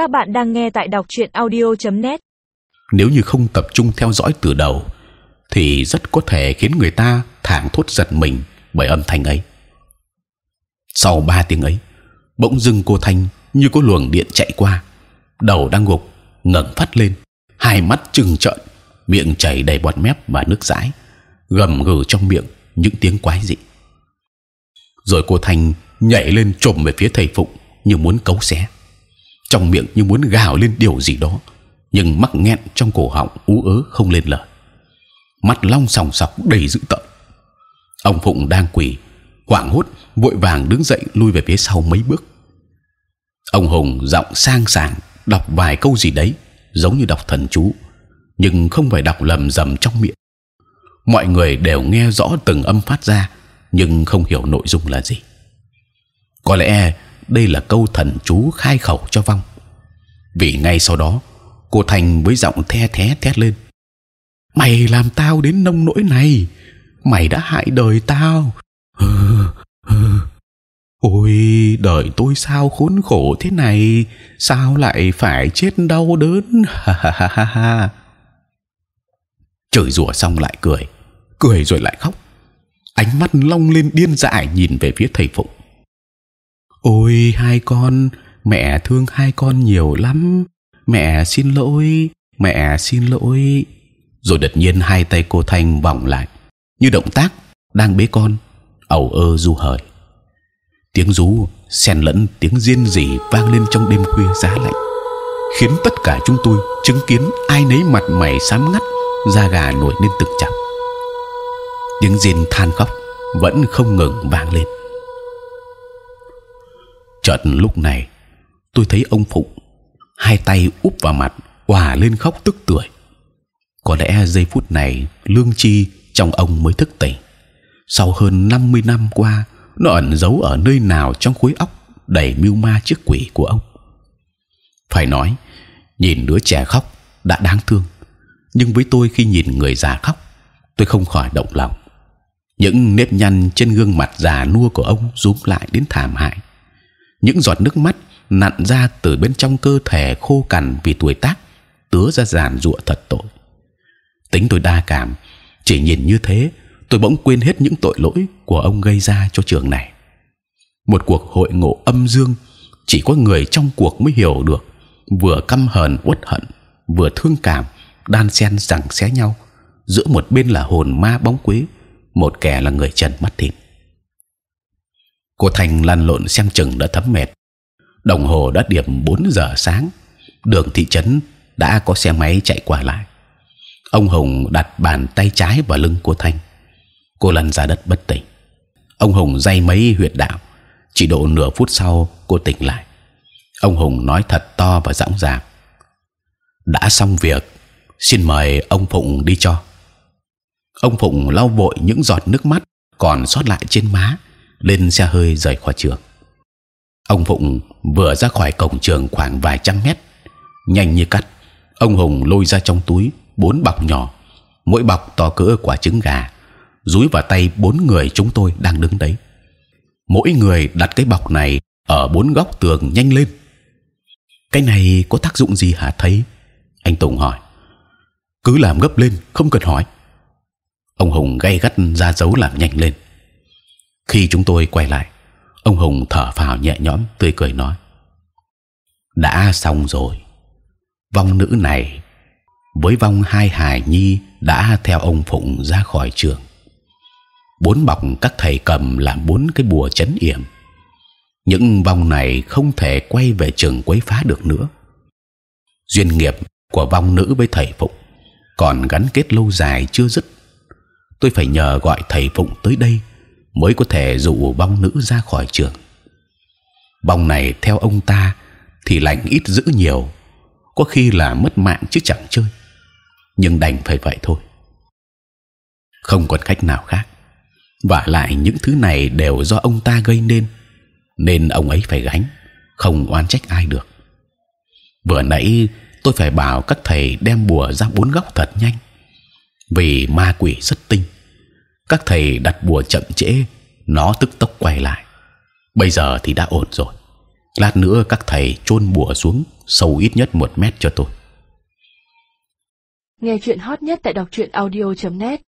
Các bạn đang nghe tại đọc truyện audio.net. Nếu như không tập trung theo dõi từ đầu, thì rất có thể khiến người ta thảng thốt giật mình bởi âm thanh ấy. Sau ba tiếng ấy, bỗng dưng cô thanh như có luồng điện chạy qua, đầu đang gục, ngẩng phát lên, hai mắt trừng trợn, miệng chảy đầy bọt mép và nước dãi, gầm gừ trong miệng những tiếng quái dị. Rồi cô thanh nhảy lên trồm về phía thầy phụng như muốn cấu xé, trong miệng như muốn gào lên điều gì đó, nhưng mắc nghẹn trong cổ họng ú ớ không lên lời. Mắt long sòng sọc đầy dữ tợn. Ông phụng đang quỳ, hoảng hốt vội vàng đứng dậy lui về phía sau mấy bước. Ông hùng giọng sang sảng đọc vài câu gì đấy, giống như đọc thần chú, nhưng không phải đọc lầm rầm trong miệng. Mọi người đều nghe rõ từng âm phát ra, nhưng không hiểu nội dung là gì. Có lẽ đây là câu thần chú khai khẩu cho vong. Vì ngay sau đó, cô thành với giọng the thé thét lên: mày làm tao đến nông nỗi này, mày đã hại đời tao. Ôi đời tôi sao khốn khổ thế này, sao lại phải chết đau đớn? Ha ha ha ha ha. Chửi rủa xong lại cười, cười rồi lại khóc. Ánh mắt long lên điên dại nhìn về phía thầy phụng. Ôi hai con, mẹ thương hai con nhiều lắm. Mẹ xin lỗi, mẹ xin lỗi. Rồi đột nhiên hai tay cô thanh vòng lại, như động tác đang bế con, ẩu ơ du hời. Tiếng rú xen lẫn tiếng diên rỉ vang lên trong đêm khuya giá lạnh, khiến tất cả chúng tôi chứng kiến ai nấy mặt mày xám ngắt, da gà nổi lên từng chập. Tiếng rên than khóc vẫn không ngừng vang lên chợt lúc này, tôi thấy ông phụng, hai tay úp vào mặt òa lên khóc tức tuổi có lẽ giây phút này, lương chi trong ông mới thức tỉnh. Sau hơn 50 năm qua, nó ẩn giấu ở nơi nào trong khối óc đầy mưu ma trước quỷ của ông? Phải nói, nhìn đứa trẻ khóc đã đáng thương. Nhưng với tôi khi nhìn người già khóc, tôi không khỏi động lòng. Những nếp nhăn trên gương mặt già nua của ông rúm lại đến thảm hại những giọt nước mắt nặn ra từ bên trong cơ thể khô cằn vì tuổi tác, tứa ra giàn giụa thật tội. Tính tôi đa cảm, chỉ nhìn như thế, tôi bỗng quên hết những tội lỗi của ông gây ra cho trường này. Một cuộc hội ngộ âm dương, chỉ có người trong cuộc mới hiểu được, vừa căm hờn uất hận, vừa thương cảm, đan xen rằng xé nhau. Giữa một bên là hồn ma bóng quế, một kẻ là người trần mắt thịt cô thành lăn lộn xem chừng đã thấm mệt. Đồng hồ đã điểm 4 giờ sáng. Đường thị trấn đã có xe máy chạy qua lại. Ông hùng đặt bàn tay trái vào lưng cô thanh cô lăn ra đất bất tỉnh. Ông hùng day mấy huyệt đạo. Chỉ độ nửa phút sau, cô tỉnh lại. Ông hùng nói thật to và dõng dạc. Đã xong việc. Xin mời ông phụng đi cho. Ông phụng lau vội những giọt nước mắt còn sót lại trên má lên xe hơi rời khỏi trường. Ông Phụng vừa ra khỏi cổng trường khoảng vài trăm mét, nhanh như cắt, ông Hùng lôi ra trong túi bốn bọc nhỏ, mỗi bọc to cỡ quả trứng gà, dúi vào tay bốn người chúng tôi đang đứng đấy. Mỗi người đặt cái bọc này ở bốn góc tường nhanh lên. Cái này có tác dụng gì hả thấy? Anh Tùng hỏi. Cứ làm gấp lên, không cần hỏi. Ông Hùng gay gắt ra dấu làm nhanh lên khi chúng tôi quay lại, ông hùng thở phào nhẹ nhõm, tươi cười nói, đã xong rồi. Vong nữ này, với vong hai hài nhi đã theo ông phụng ra khỏi trường. Bốn bọc các thầy cầm làm bốn cái bùa chấn yểm. Những vong này không thể quay về trường quấy phá được nữa. Duyên nghiệp của vong nữ với thầy phụng còn gắn kết lâu dài chưa dứt. Tôi phải nhờ gọi thầy phụng tới đây mới có thể dụ bong nữ ra khỏi trường. Bong này theo ông ta thì lạnh ít giữ nhiều, có khi là mất mạng chứ chẳng chơi. Nhưng đành phải vậy thôi, không còn cách nào khác. và lại những thứ này đều do ông ta gây nên, nên ông ấy phải gánh, không oan trách ai được. Vừa nãy tôi phải bảo các thầy đem bùa ra bốn góc thật nhanh, vì ma quỷ rất tinh các thầy đặt bùa chậm trễ, nó tức tốc quay lại. Bây giờ thì đã ổn rồi. Lát nữa các thầy chôn bùa xuống, sâu ít nhất một mét cho tôi. Nghe chuyện hot nhất tại đọc truyện audio.net